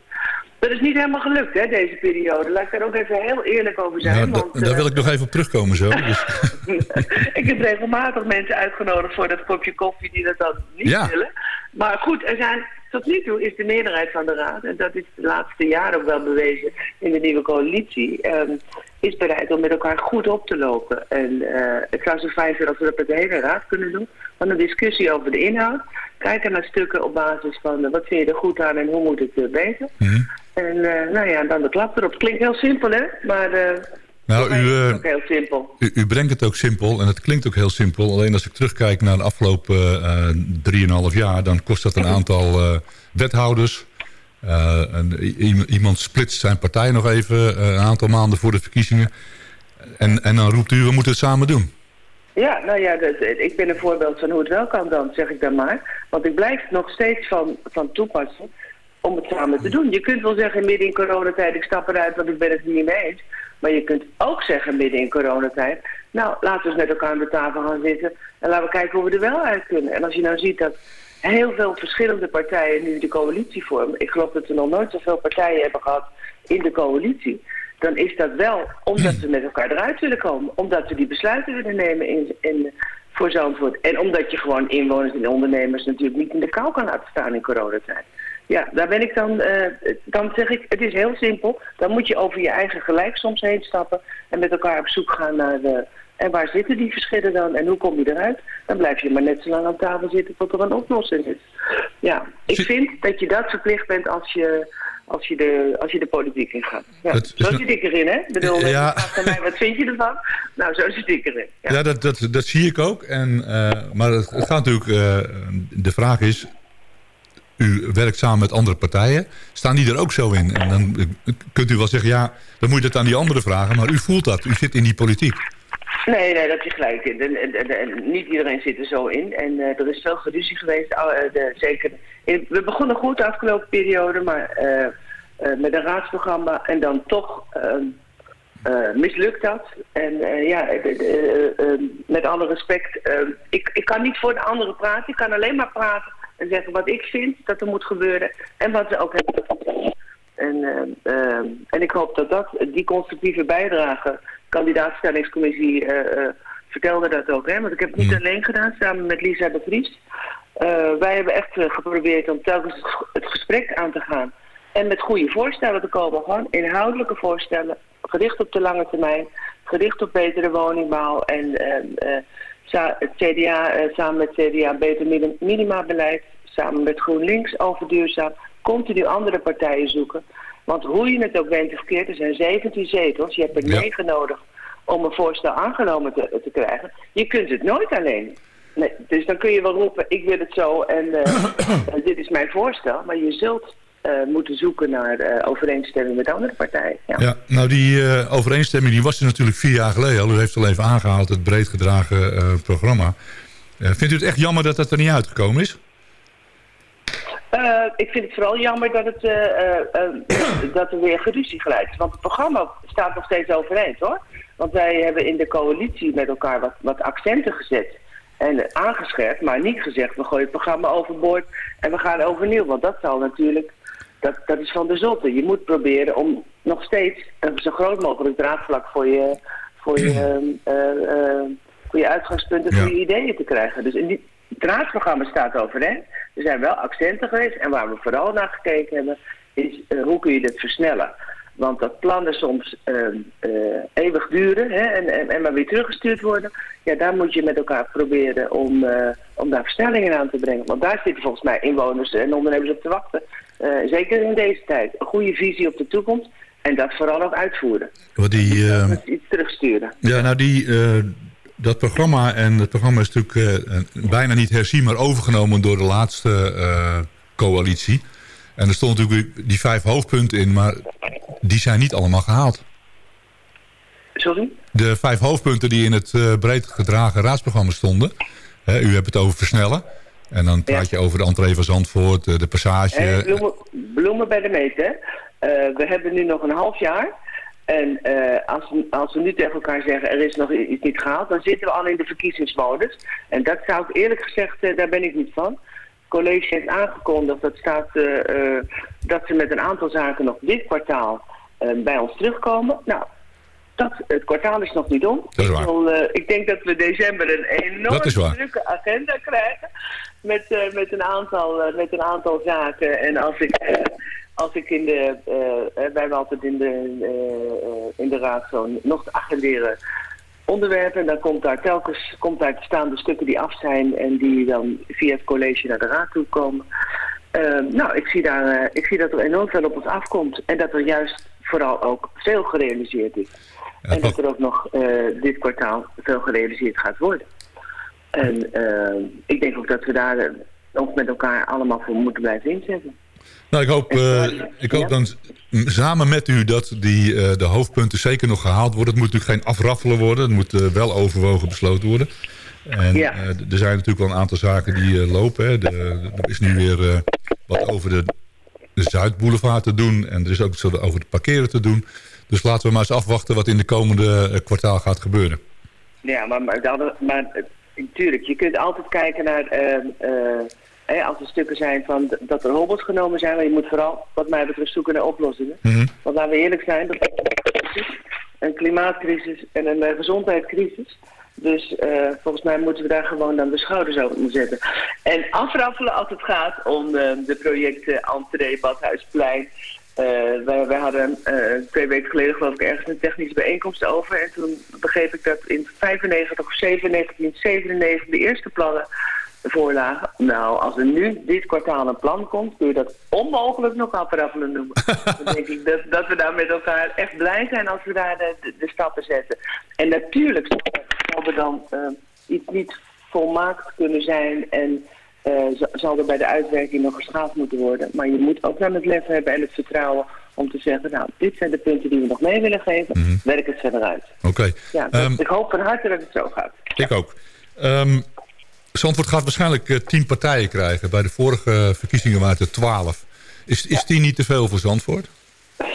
Speaker 9: Dat is niet helemaal gelukt, hè, deze periode. Laat ik daar ook even heel eerlijk over zijn.
Speaker 4: Want, daar wil ik nog even op terugkomen zo. Dus.
Speaker 9: ik heb regelmatig mensen uitgenodigd voor dat kopje koffie die dat dan niet willen. Maar goed, er zijn tot nu toe is de meerderheid van de Raad, en dat is de laatste jaren ook wel bewezen in de nieuwe coalitie, um, is bereid om met elkaar goed op te lopen. En uh, het zou zo fijn zijn als we dat met de hele Raad kunnen doen. Van een discussie over de inhoud. Kijken naar stukken op basis van uh, wat vind je er goed aan en hoe moet het uh, beter. Mm En nou ja, dan de klap erop. Klinkt heel simpel hè, maar... Nou, u, uh, heel simpel.
Speaker 4: U, u, brengt het ook simpel en het klinkt ook heel simpel. Alleen als ik terugkijk naar de afgelopen uh, 3,5 jaar... dan kost dat een aantal uh, wethouders. En, iemand splitst zijn partij nog even een aantal maanden voor de verkiezingen. En, en dan roept u, we moeten het samen doen.
Speaker 9: Ja, nou ja, dat, ik ben een voorbeeld van hoe het wel kan dan, zeg ik dan maar. Want ik blijf nog steeds van, van toepassen om het samen te doen. Je kunt wel zeggen midden in coronatijd, ik stap eruit want ik ben het niet mee eens. Maar je kunt ook zeggen midden in coronatijd... nou, laten we eens met elkaar aan de tafel gaan zitten... en laten we kijken hoe we er wel uit kunnen. En als je nou ziet dat heel veel verschillende partijen nu de coalitie vormen... ik geloof dat we nog nooit zoveel partijen hebben gehad in de coalitie... dan is dat wel omdat we met elkaar eruit willen komen. Omdat we die besluiten willen nemen in, in, voor Zandvoort. En omdat je gewoon inwoners en ondernemers natuurlijk niet in de kou kan laten staan in coronatijd. Ja, daar ben ik dan, uh, dan zeg ik, het is heel simpel. Dan moet je over je eigen gelijk soms heen stappen en met elkaar op zoek gaan naar de... En waar zitten die verschillen dan en hoe kom je eruit? Dan blijf je maar net zo lang aan tafel zitten tot er een oplossing is. Ja, ik vind dat je dat verplicht bent als je, als je, de, als je de politiek ingaat. Ja, zo zit ik erin, hè? Bedoel, ja. mij, wat vind je ervan? Nou, zo zit ik erin.
Speaker 4: Ja, ja dat, dat, dat zie ik ook. En, uh, maar het, het gaat natuurlijk... Uh, de vraag is, u werkt samen met andere partijen. Staan die er ook zo in? En dan kunt u wel zeggen, ja, dan moet je het aan die anderen vragen. Maar u voelt dat, u zit in die politiek.
Speaker 9: Nee, nee, dat heb je gelijk in. En, niet iedereen zit er zo in. En uh, er is veel geruzie geweest. Uh, de, zeker, we begonnen goed de afgelopen periode, maar uh, met een raadsprogramma. En dan toch ehm, mislukt dat. En ja, met alle respect, ik, ik kan niet voor de anderen praten. Ik kan alleen maar praten en zeggen wat ik vind dat er moet gebeuren en wat ze ook hebben. En, uh, en ik hoop dat, dat die constructieve bijdrage, kandidaatstellingscommissie uh, vertelde dat ook. Hè? Want ik heb het niet mm. alleen gedaan, samen met Lisa de Vries. wij hebben echt geprobeerd om telkens het gesprek aan te gaan. En met goede voorstellen te komen. Gewoon inhoudelijke voorstellen, gericht op de lange termijn. gericht op betere woningbouw en eh, eh, het CDA eh, samen met CDA beter minim- minimabeleid, samen met GroenLinks over duurzaam, continu andere partijen zoeken. Want hoe je het ook bent of verkeerd, er zijn 17 zetels, je hebt er
Speaker 4: Ja.
Speaker 9: 9 nodig om een voorstel aangenomen te, te krijgen. Je kunt het nooit alleen. Nee, dus dan kun je wel roepen, ik wil het zo en eh, dit is mijn voorstel. Maar je zult moeten zoeken naar eh, overeenstemming met andere partijen. Ja.
Speaker 4: Ja, nou die eh, overeenstemming die was er natuurlijk vier jaar geleden al. U heeft al even aangehaald, het breed gedragen eh, programma. Eh, vindt u het echt jammer dat dat er niet uitgekomen is?
Speaker 9: Eh, ik vind het vooral jammer dat, het, eh, eh, eh, dat er weer geruzie geleid is. Want het programma staat nog steeds overeind hoor. Want wij hebben in de coalitie met elkaar wat, wat accenten gezet. En eh, aangescherpt, maar niet gezegd we gooien het programma overboord en we gaan overnieuw. Want dat zal natuurlijk, dat, dat is van de zotte. Je moet proberen om nog steeds een zo groot mogelijk draagvlak voor je, voor je, eh, eh, voor je uitgangspunten, voor je ideeën te krijgen. Dus in die, het raadsprogramma staat overeind. Er zijn wel accenten geweest en waar we vooral naar gekeken hebben is eh, hoe kun je dit versnellen. Want dat plannen soms eh, eh, eeuwig duren hè, en, en, en maar weer teruggestuurd worden. Ja, daar moet je met elkaar proberen om, om daar versnellingen aan te brengen. Want daar zitten volgens mij inwoners en ondernemers op te wachten. Eh, zeker in deze tijd. Een goede visie op de toekomst en dat vooral ook uitvoeren.
Speaker 4: Want die,
Speaker 9: Dus iets terugsturen.
Speaker 4: ja, nou die, eh, dat programma, en het programma is natuurlijk bijna niet herzien, maar overgenomen door de laatste coalitie. En er stond natuurlijk die vijf hoofdpunten in, maar die zijn niet allemaal gehaald.
Speaker 9: Sorry?
Speaker 4: De vijf hoofdpunten die in het breed gedragen raadsprogramma stonden. Hè, u hebt het over versnellen. En dan praat je over de entree van Zandvoort, eh, de passage.
Speaker 9: Eh, bloemen, bloemen bij de meet, hè. Eh, we hebben nu nog een half jaar. En als, we, als we nu tegen elkaar zeggen, er is nog iets niet gehaald, dan zitten we al in de verkiezingsmodus. En dat zou ik eerlijk gezegd, daar ben ik niet van. Het college heeft aangekondigd, dat staat, dat ze met een aantal zaken nog dit kwartaal bij ons terugkomen. Nou, dat, het kwartaal is nog niet om.
Speaker 4: Dat is waar.
Speaker 9: Ik, eh, ik denk dat we december een enorm drukke agenda krijgen. Met, eh, met, een aantal, eh, met een aantal zaken. En als ik, als ik in de... wij hebben altijd in de, in de raad zo'n nog te agenderen onderwerpen. En dan komt daar telkens komt daar te staan de stukken die af zijn. En die dan via het college naar de raad toe komen. Eh, nou, ik zie, daar, ik zie dat er enorm veel op ons afkomt. En dat er juist vooral ook veel gerealiseerd is.
Speaker 4: Ja,
Speaker 9: en dat er ook nog eh, dit kwartaal veel gerealiseerd gaat worden. En eh, ik denk ook dat we daar eh, ons met elkaar allemaal voor moeten blijven inzetten.
Speaker 4: Nou, ik hoop, ik hoop dan samen met u dat die, de hoofdpunten zeker nog gehaald worden. Het moet natuurlijk geen afraffelen worden. Het moet wel overwogen besloten worden. En
Speaker 9: Ja.
Speaker 4: er zijn natuurlijk wel een aantal zaken die lopen. Hè. De- er is nu weer wat over de, de Zuidboulevard te doen. En er is ook zo over het parkeren te doen. Dus laten we maar eens afwachten wat in de komende eh, kwartaal gaat gebeuren.
Speaker 9: Ja, maar, maar, dat- maar eh, natuurlijk, je kunt altijd kijken naar... eh, eh, hè, als er stukken zijn van dat er hobbels genomen zijn... maar je moet vooral, wat mij betreft, zoeken naar oplossingen.
Speaker 4: Mhm.
Speaker 9: Want laten we eerlijk zijn, dat is een klimaatcrisis en een eh, gezondheidscrisis. Dus eh, volgens mij moeten we daar gewoon dan de schouders over zetten. En afraffelen als het gaat om eh, de projecten Entree, Badhuisplein. Eh, wij, wij hadden eh, twee weken geleden geloof ik ergens een technische bijeenkomst over. En toen begreep ik dat in 95 of 97, in 97 de eerste plannen voorlagen. Nou, als er nu dit kwartaal een plan komt, kun je dat onmogelijk nog afraffelen noemen. Dan denk ik dat, dat we daar met elkaar echt blij zijn als we daar de, stappen zetten. En natuurlijk zal er dan eh, iets niet volmaakt kunnen zijn en zal er bij de uitwerking nog geschaafd moeten worden. Maar je moet ook dan het lef hebben en het vertrouwen om te zeggen, nou, dit zijn de punten die we nog mee willen geven, werk het verder uit.
Speaker 4: Oké.
Speaker 9: Ja, dus
Speaker 4: Ehm,
Speaker 9: ik hoop van harte dat het zo gaat.
Speaker 4: Ik ook. Ehm Zandvoort gaat waarschijnlijk eh, tien partijen krijgen. Bij de vorige verkiezingen waren het twaalf. Is, is tien niet te veel voor Zandvoort?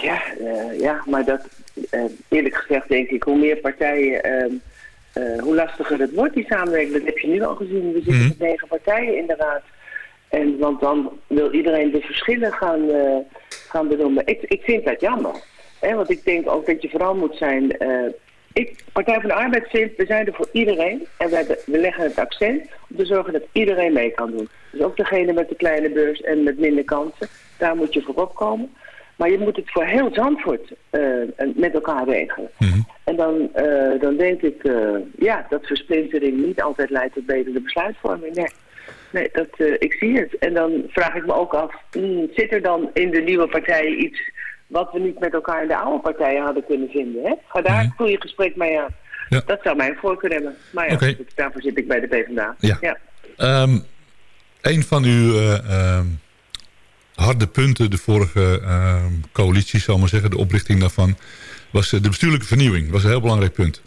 Speaker 9: Ja, eh, ja maar dat, eh, eerlijk gezegd denk ik, hoe meer partijen, eh, hoe lastiger het wordt, die samenwerking. Dat heb je nu al gezien. We zitten
Speaker 4: Mhm.
Speaker 9: met negen partijen in de raad. En, want dan wil iedereen de verschillen gaan, eh, gaan benoemen. Ik, ik vind dat jammer. Hè, want ik denk ook dat je vooral moet zijn... eh, ik, Partij van de Arbeid vindt, we zijn er voor iedereen. En we, hebben, we leggen het accent om te zorgen dat iedereen mee kan doen. Dus ook degene met de kleine beurs en met minder kansen. Daar moet je voor opkomen. Maar je moet het voor heel Zandvoort eh, met elkaar regelen.
Speaker 4: Mhm.
Speaker 9: En dan, eh, dan denk ik eh, ja, dat versplintering niet altijd leidt tot betere besluitvorming. Nee, nee dat, ik zie het. En dan vraag ik me ook af, hmm, zit er dan in de nieuwe partijen iets wat we niet met elkaar in de oude partijen hadden kunnen vinden? Hè? Ga daar een goede gesprek mee aan.
Speaker 4: Ja.
Speaker 9: Dat zou mijn voorkeur hebben. Maar ja, daarvoor zit ik bij de PvdA.
Speaker 4: Ja.
Speaker 9: ja.
Speaker 4: Ehm, een van uw eh, ehm, harde punten, de vorige ehm, coalitie, zal maar zeggen, de oprichting daarvan, was eh, de bestuurlijke vernieuwing. Dat was een heel belangrijk punt.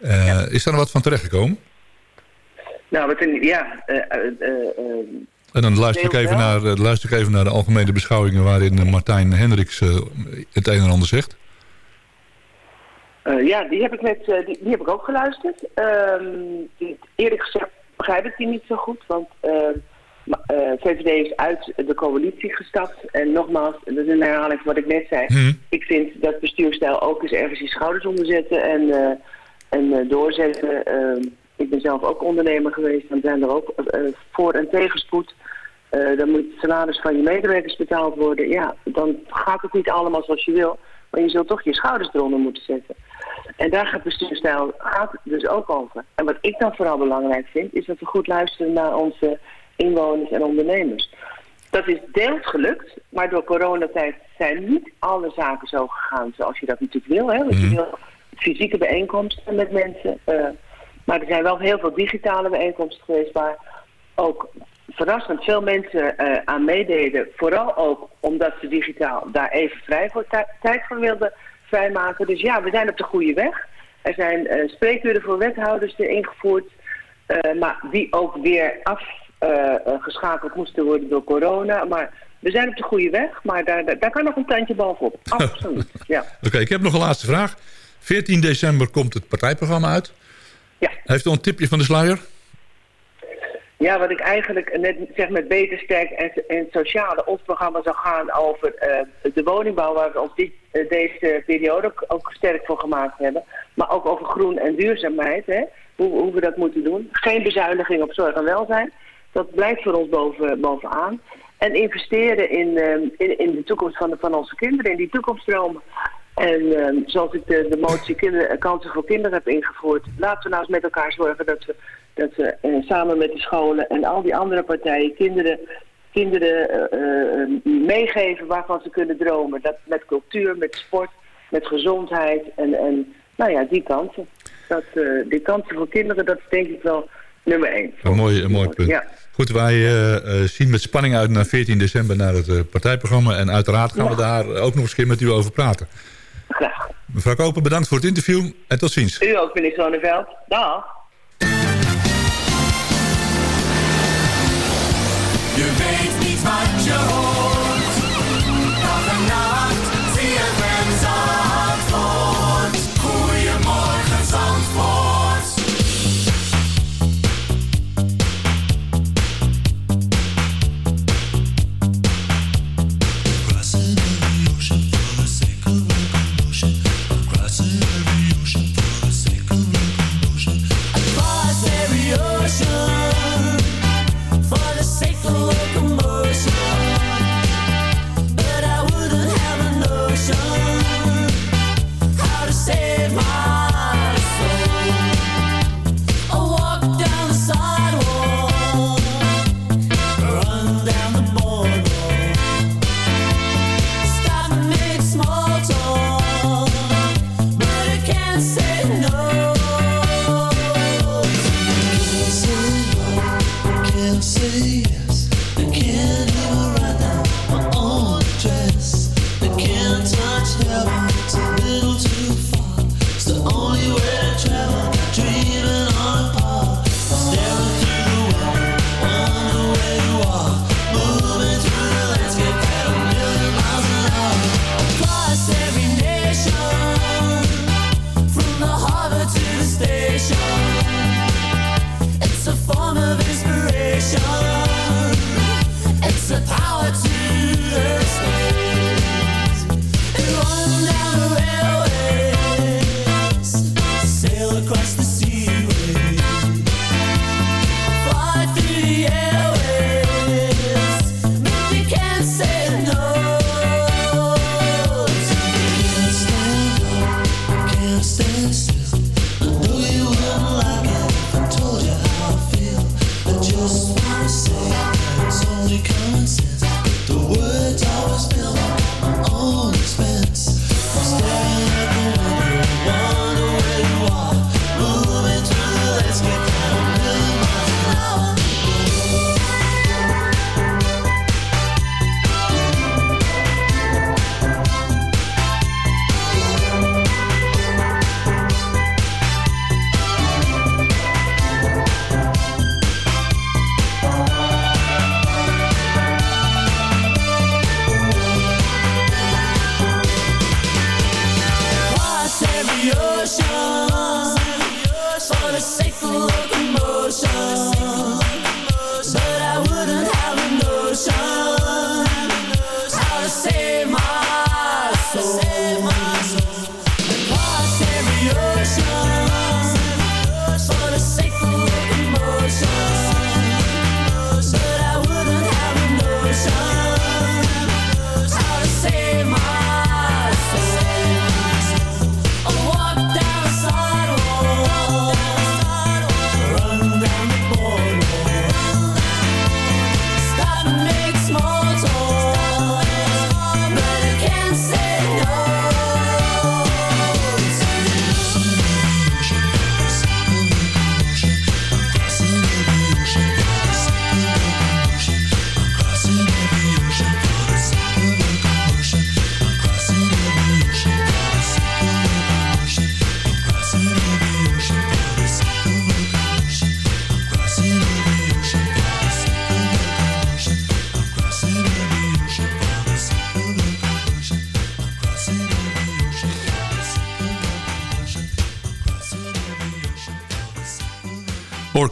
Speaker 4: Eh, Is daar nog wat van terechtgekomen?
Speaker 9: Nou, wat ja, eh,
Speaker 4: En dan luister ik, even naar, luister ik even naar de algemene beschouwingen... waarin Martijn Hendricks het een en ander zegt.
Speaker 9: Ja, die heb ik net, die, die heb ik ook geluisterd. Ehm, die- eerlijk gezegd begrijp ik die niet zo goed, want eh, ma- eh, VVD is uit de coalitie gestapt. En nogmaals, dat is een herhaling van wat ik net zei.
Speaker 4: Mhm.
Speaker 9: Ik vind dat bestuurstijl ook eens ergens je schouders onderzetten en, eh, en eh, doorzetten. Ehm, ik ben zelf ook ondernemer geweest, dan zijn er ook eh, voor- en tegenspoed. Eh, dan moet het salaris van je medewerkers betaald worden. Ja, dan gaat het niet allemaal zoals je wil. Maar je zult toch je schouders eronder moeten zetten. En daar gaat bestuurstijl gaat dus ook over. En wat ik dan vooral belangrijk vind, is dat we goed luisteren naar onze inwoners en ondernemers. Dat is deels gelukt, maar door coronatijd zijn niet alle zaken zo gegaan zoals je dat natuurlijk wil. Hè? Want je wil fysieke bijeenkomsten met mensen. eh, maar er zijn wel heel veel digitale bijeenkomsten geweest waar ook verrassend veel mensen eh, aan meededen. Vooral ook omdat ze digitaal daar even vrij voor tij- tijd voor wilden vrijmaken. Dus ja, we zijn op de goede weg. Er zijn eh spreekuren voor wethouders er ingevoerd. maar die ook weer afgeschakeld moesten worden door corona. Maar we zijn op de goede weg. Maar daar, daar, daar kan nog een tandje bovenop. Absoluut. Ja.
Speaker 4: Oké, ik heb nog een laatste vraag. 14 december komt het partijprogramma uit.
Speaker 9: Ja.
Speaker 4: Heeft u al een tipje van de sluier?
Speaker 9: Ja, wat ik eigenlijk net zeg met Beter Sterk en, en sociale, ons programma zou gaan over eh, de woningbouw waar we ons die, eh, deze periode ook, ook sterk voor gemaakt hebben. Maar ook over groen en duurzaamheid, hè? Hoe, hoe we dat moeten doen. Geen bezuiniging op zorg en welzijn. Dat blijft voor ons boven, bovenaan. En investeren in, eh, in, in de toekomst van, de, van onze kinderen, in die toekomststromen. En eh, zoals ik de, de motie kinderen, kansen voor kinderen heb ingevoerd, laten we nou eens met elkaar zorgen dat we, dat we eh, samen met de scholen en al die andere partijen kinderen, kinderen eh, eh, meegeven waarvan ze kunnen dromen. Dat met cultuur, met sport, met gezondheid en, en nou ja, die kansen. Dat, eh, die kansen voor kinderen, dat is denk ik wel nummer één.
Speaker 4: Een mooi, een mooi punt.
Speaker 9: Ja.
Speaker 4: Goed, wij eh, eh, zien met spanning uit naar 14 december naar het eh, partijprogramma. En uiteraard gaan we daar ook nog eens keer met u over praten.
Speaker 9: Graag.
Speaker 4: Mevrouw Koper, bedankt voor het interview en tot ziens.
Speaker 9: U ook, meneer Zonneveld. Dag.
Speaker 5: Je weet niet wat je hoort.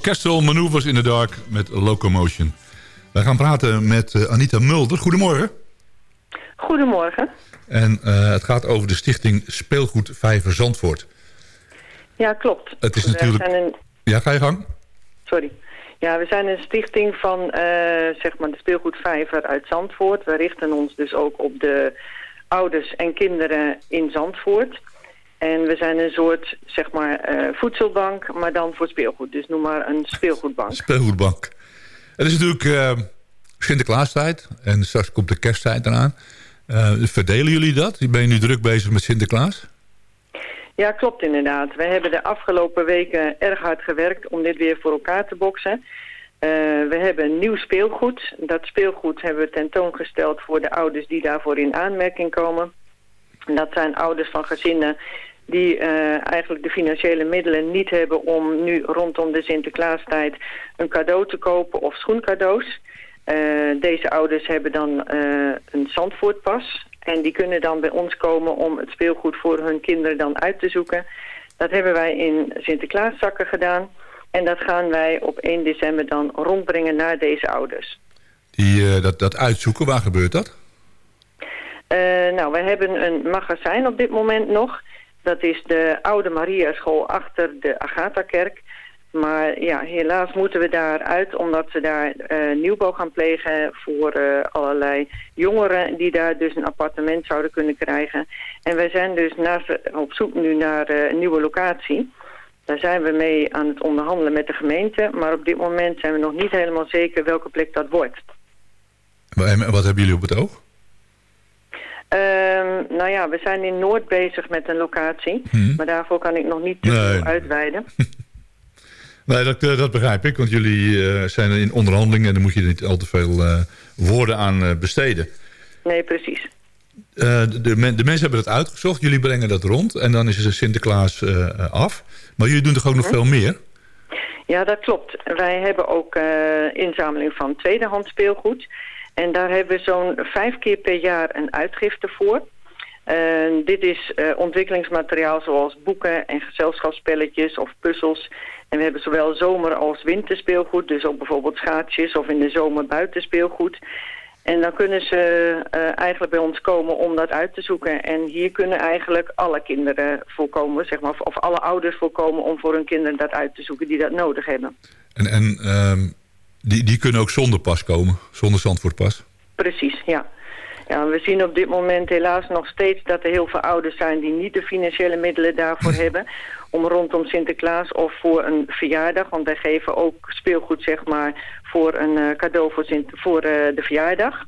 Speaker 4: Orchestral Maneuvers in the Dark met Locomotion. Wij gaan praten met eh, Anita Mulder. Goedemorgen.
Speaker 10: Goedemorgen.
Speaker 4: En eh, het gaat over de stichting Speelgoed Vijver Zandvoort.
Speaker 10: Ja, klopt.
Speaker 4: Het is natuurlijk-
Speaker 10: een,
Speaker 4: Ja, ga je gang.
Speaker 10: sorry. Ja, we zijn een stichting van eh, zeg maar de speelgoedvijver uit Zandvoort. We richten ons dus ook op de ouders en kinderen in Zandvoort. En we zijn een soort zeg maar eh, voedselbank, maar dan voor speelgoed. Dus noem maar een speelgoedbank.
Speaker 4: Speelgoedbank. Het is natuurlijk eh, Sinterklaastijd en straks komt de kersttijd eraan. Eh, verdelen jullie dat? Ben je nu druk bezig met Sinterklaas?
Speaker 10: Ja, klopt inderdaad. We hebben de afgelopen weken erg hard gewerkt om dit weer voor elkaar te boksen. We hebben nieuw speelgoed. Dat speelgoed hebben we tentoongesteld voor de ouders die daarvoor in aanmerking komen. En dat zijn ouders van gezinnen die eh, eigenlijk de financiële middelen niet hebben om nu rondom de Sinterklaastijd een cadeau te kopen of schoencadeaus. Eh, deze ouders hebben dan eh, een Zandvoortpas en die kunnen dan bij ons komen om het speelgoed voor hun kinderen dan uit te zoeken. Dat hebben wij in Sinterklaaszakken gedaan en dat gaan wij op 1 december dan rondbrengen naar deze ouders.
Speaker 4: Die, dat, dat uitzoeken, waar gebeurt dat?
Speaker 10: Nou, wij hebben een magazijn op dit moment nog. Dat is de Oude Maria School achter de Agatha-kerk. Maar ja, helaas moeten we daaruit omdat ze daar eh, nieuwbouw gaan plegen voor eh, allerlei jongeren die daar dus een appartement zouden kunnen krijgen. En wij zijn dus naast, op zoek nu naar eh, een nieuwe locatie. Daar zijn we mee aan het onderhandelen met de gemeente. Maar op dit moment zijn we nog niet helemaal zeker welke plek dat wordt.
Speaker 4: En wat hebben jullie op het oog?
Speaker 10: Ehm, nou ja, we zijn in Noord bezig met een locatie. Maar daarvoor kan ik nog niet te
Speaker 4: Nee.
Speaker 10: veel uitweiden.
Speaker 4: Nee, dat, eh, dat begrijp ik, want jullie eh, zijn in onderhandeling... en daar moet je niet al te veel eh, woorden aan besteden.
Speaker 10: Nee, precies.
Speaker 4: De, de, men- de mensen hebben dat uitgezocht, jullie brengen dat rond... en dan is er Sinterklaas af. Maar jullie doen toch ook nog veel meer?
Speaker 10: Ja, dat klopt. Wij hebben ook inzameling van tweedehands speelgoed. En daar hebben we zo'n vijf keer per jaar een uitgifte voor. Eh, dit is eh, ontwikkelingsmateriaal zoals boeken en gezelschapsspelletjes of puzzels. En we hebben zowel zomer- als winterspeelgoed. Dus ook bijvoorbeeld schaatsjes of in de zomer buitenspeelgoed. En dan kunnen ze eh, eigenlijk bij ons komen om dat uit te zoeken. En hier kunnen eigenlijk alle kinderen voorkomen, zeg maar, of- of alle ouders voorkomen om voor hun kinderen dat uit te zoeken die dat nodig hebben.
Speaker 4: En, en ehm, die, die kunnen ook zonder pas komen, zonder Zandvoortpas.
Speaker 10: Precies, ja. ja. We zien op dit moment helaas nog steeds dat er heel veel ouders zijn die niet de financiële middelen daarvoor hebben. Om rondom Sinterklaas of voor een verjaardag, want wij geven ook speelgoed zeg maar voor een eh, cadeau voor, Sint voor eh, de verjaardag.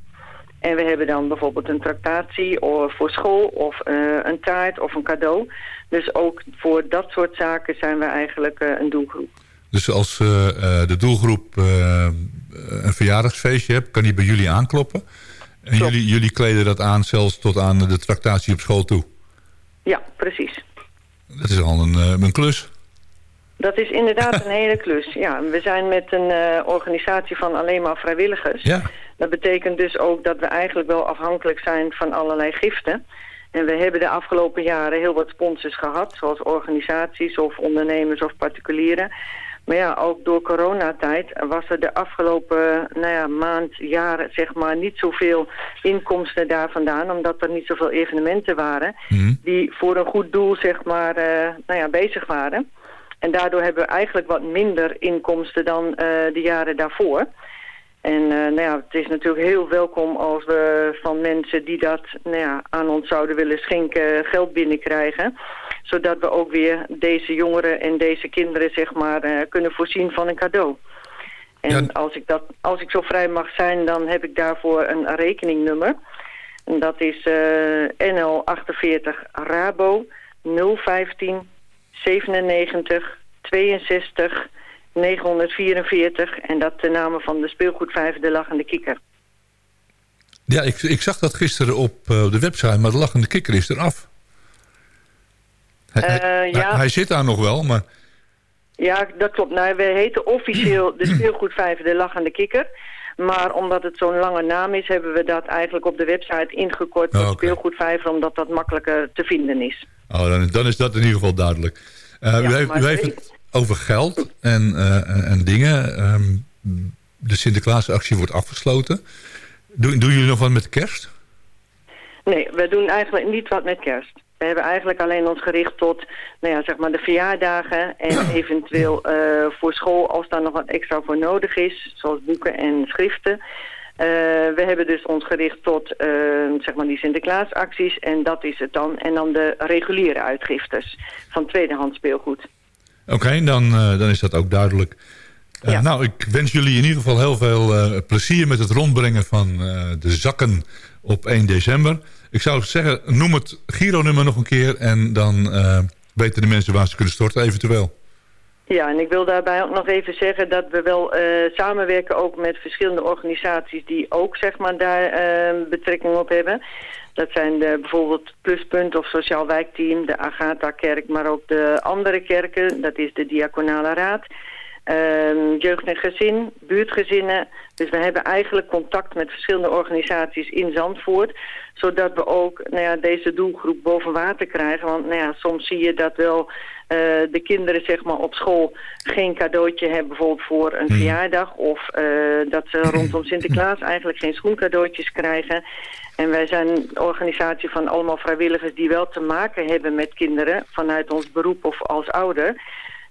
Speaker 10: En we hebben dan bijvoorbeeld een tractatie of voor school of eh, een taart of een cadeau. Dus ook voor dat soort zaken zijn we eigenlijk een doelgroep.
Speaker 4: Dus als eh, eh, de doelgroep eh, een verjaardagsfeestje hebt, kan die bij jullie aankloppen. En jullie, jullie kleden dat aan zelfs tot aan de tractatie op school toe.
Speaker 10: Ja, precies.
Speaker 4: Dat is al een, een klus.
Speaker 10: Dat is inderdaad een hele klus. Ja, we zijn met een organisatie van alleen maar vrijwilligers.
Speaker 4: Ja.
Speaker 10: Dat betekent dus ook dat we eigenlijk wel afhankelijk zijn van allerlei giften. En we hebben de afgelopen jaren heel wat sponsors gehad, zoals organisaties of ondernemers of particulieren. Maar ja, ook door coronatijd was er de afgelopen nou ja, maand, jaren, zeg maar, niet zoveel inkomsten daar vandaan. Omdat er niet zoveel evenementen waren die voor een goed doel, zeg maar, eh, nou ja, bezig waren. En daardoor hebben we eigenlijk wat minder inkomsten dan eh, de jaren daarvoor. En eh, nou ja, het is natuurlijk heel welkom als we van mensen die dat nou ja, aan ons zouden willen schenken geld binnenkrijgen. Zodat we ook weer deze jongeren en deze kinderen zeg maar eh, kunnen voorzien van een cadeau. En als, ik dat, als ik zo vrij mag zijn, dan heb ik daarvoor een rekeningnummer. En dat is eh, NL48 Rabo 015 97 62 944. En dat de namen van de speelgoedvijver De Lachende Kikker.
Speaker 4: Ja, ik, ik zag dat gisteren op eh, de website, maar de lachende kikker is eraf. Hij, hij-
Speaker 10: Eh, ja.
Speaker 4: hij, hij zit daar nog wel, maar...
Speaker 10: Ja, dat klopt. Nou, we heten officieel de speelgoedvijver De Lachende Kikker. Maar omdat het zo'n lange naam is, hebben we dat eigenlijk op de website ingekort tot
Speaker 4: Oh, oké.
Speaker 10: speelgoedvijver, omdat dat makkelijker te vinden is.
Speaker 4: Oh, dan, dan is dat in ieder geval duidelijk. Eh,
Speaker 10: Ja,
Speaker 4: u heeft, u heeft het over geld en, eh, en, en dingen. Ehm, de Sinterklaasactie wordt afgesloten. Doen, doen jullie nog wat met de kerst?
Speaker 10: Nee, we doen eigenlijk niet wat met kerst. We hebben eigenlijk alleen ons gericht tot nou ja, zeg maar de verjaardagen en eventueel eh, voor school als daar nog wat extra voor nodig is, zoals boeken en schriften. Eh, we hebben dus ons gericht tot eh, zeg maar die Sinterklaasacties en dat is het dan. En dan de reguliere uitgiftes van tweedehands speelgoed.
Speaker 4: Oké, dan, eh, dan is dat ook duidelijk. Eh, Nou, ik wens jullie in ieder geval heel veel eh, plezier met het rondbrengen van eh, de zakken op 1 december. Ik zou zeggen, noem het Giro-nummer nog een keer en dan eh, weten de mensen waar ze kunnen storten eventueel.
Speaker 10: Ja, en ik wil daarbij ook nog even zeggen dat we wel eh, samenwerken ook met verschillende organisaties die ook zeg maar daar eh, betrekking op hebben. Dat zijn de, bijvoorbeeld Pluspunt of Sociaal Wijkteam, de Agatha-kerk, maar ook de andere kerken. Dat is de Diaconale Raad, ehm, Jeugd en Gezin, buurtgezinnen. Dus we hebben eigenlijk contact met verschillende organisaties in Zandvoort. Zodat we ook nou ja, deze doelgroep boven water krijgen. Want nou ja, soms zie je dat wel eh, de kinderen zeg maar, op school geen cadeautje hebben. Bijvoorbeeld voor een verjaardag. Of eh, dat ze rondom Sinterklaas eigenlijk geen schoencadeautjes krijgen. En wij zijn een organisatie van allemaal vrijwilligers die wel te maken hebben met kinderen. Vanuit ons beroep of als ouder.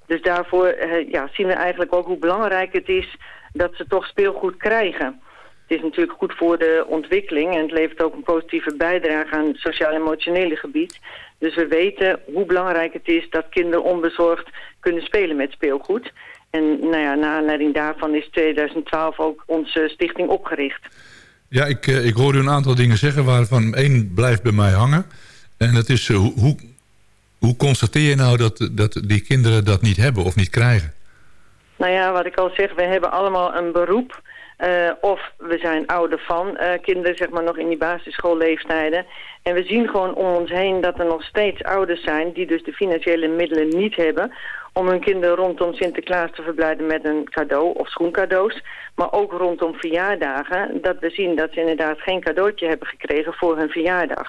Speaker 10: Dus daarvoor eh, ja, zien we eigenlijk ook hoe belangrijk het is dat ze toch speelgoed krijgen. Het is natuurlijk goed voor de ontwikkeling en het levert ook een positieve bijdrage aan het sociaal-emotionele gebied. Dus we weten hoe belangrijk het is dat kinderen onbezorgd kunnen spelen met speelgoed. En nou ja, naar aanleiding daarvan is 2012 ook onze stichting opgericht.
Speaker 4: Ja, ik, eh, ik hoor u een aantal dingen zeggen waarvan één blijft bij mij hangen. En dat is, eh, hoe, hoe, constateer je nou dat, dat die kinderen dat niet hebben of niet krijgen?
Speaker 10: Nou ja, wat ik al zeg, we hebben allemaal een beroep. eh, of we zijn ouder van kinderen, zeg maar nog in die basisschoolleeftijden. En we zien gewoon om ons heen dat er nog steeds ouders zijn... die dus de financiële middelen niet hebben... om hun kinderen rondom Sinterklaas te verblijden met een cadeau of schoencadeaus. Maar ook rondom verjaardagen. Dat we zien dat ze inderdaad geen cadeautje hebben gekregen voor hun verjaardag.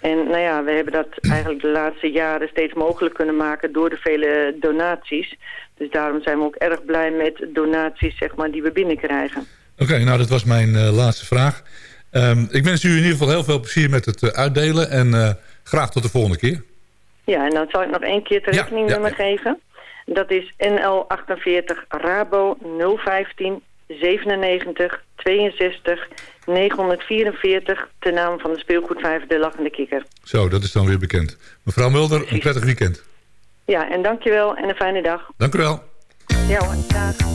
Speaker 10: En nou ja, we hebben dat eigenlijk de laatste jaren steeds mogelijk kunnen maken door de vele donaties. Dus daarom zijn we ook erg blij met donaties zeg maar, die we binnenkrijgen.
Speaker 4: Oké, nou dat was mijn eh, laatste vraag. Ehm, ik wens u in ieder geval heel veel plezier met het eh, uitdelen. En eh, graag tot de volgende keer.
Speaker 10: Ja, en dan zal ik nog één keer het rekeningnummer geven. Dat is NL48 Rabo 015 97 62 944 ten naam van de speelgoedvijver De Lachende Kikker.
Speaker 4: Zo, dat is dan weer bekend. Mevrouw Mulder, een prettig weekend.
Speaker 10: Ja, en dankjewel en een fijne dag.
Speaker 4: Dank u wel.
Speaker 10: Ja hoor, dag.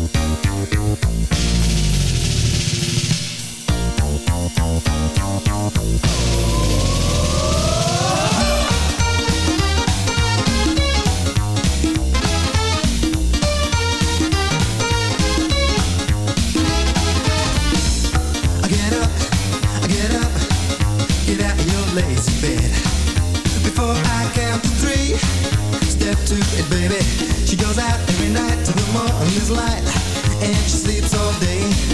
Speaker 5: To it, baby. She goes out every night to the morning's light, and she sleeps all day.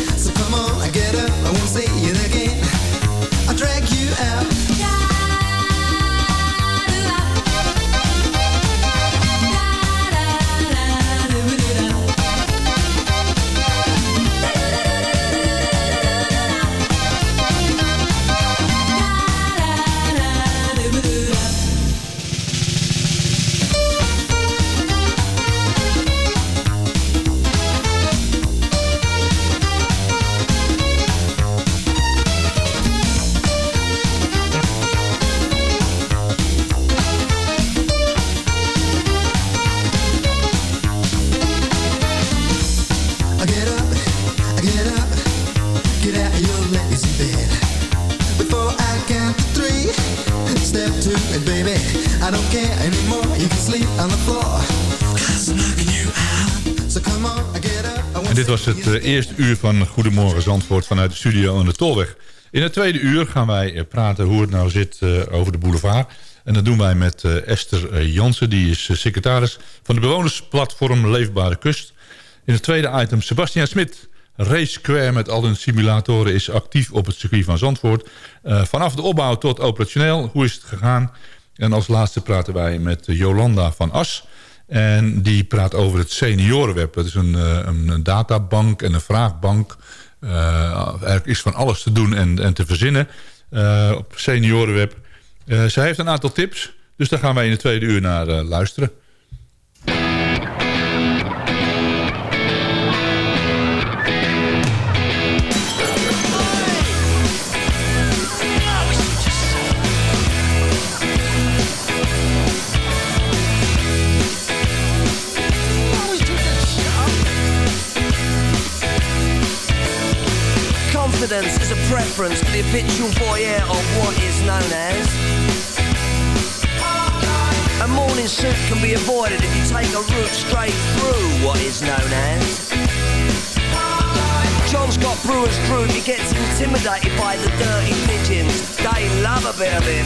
Speaker 4: Eerste uur van Goedemorgen Zandvoort vanuit de studio aan de Tolweg. In het tweede uur gaan wij eh, praten hoe het nou zit eh, over de boulevard. En dat doen wij met eh, Esther Jansen, die is secretaris van de bewonersplatform Leefbare Kust. In het tweede item Sebastian Smit, Race Square met al hun simulatoren is actief op het circuit van Zandvoort. Vanaf de opbouw tot operationeel, hoe is het gegaan? En als laatste praten wij met Jolanda van As. En die praat over het seniorenweb. Dat is een, eh, een, een databank en een vraagbank. Eh, er is van alles te doen en, en te verzinnen eh, op seniorenweb. Eh zij heeft een aantal tips, dus daar gaan wij in de tweede uur naar luisteren.
Speaker 11: For the habitual voyeur of what is known as. A morning suit can be avoided if you take a route straight through what is known as. John's got brewer's group, he gets intimidated by the dirty pigeons. They love a bit of him.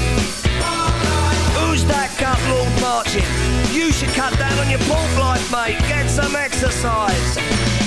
Speaker 11: Who's that gut lord marching? You should cut down on your pork life, mate. Get some exercise.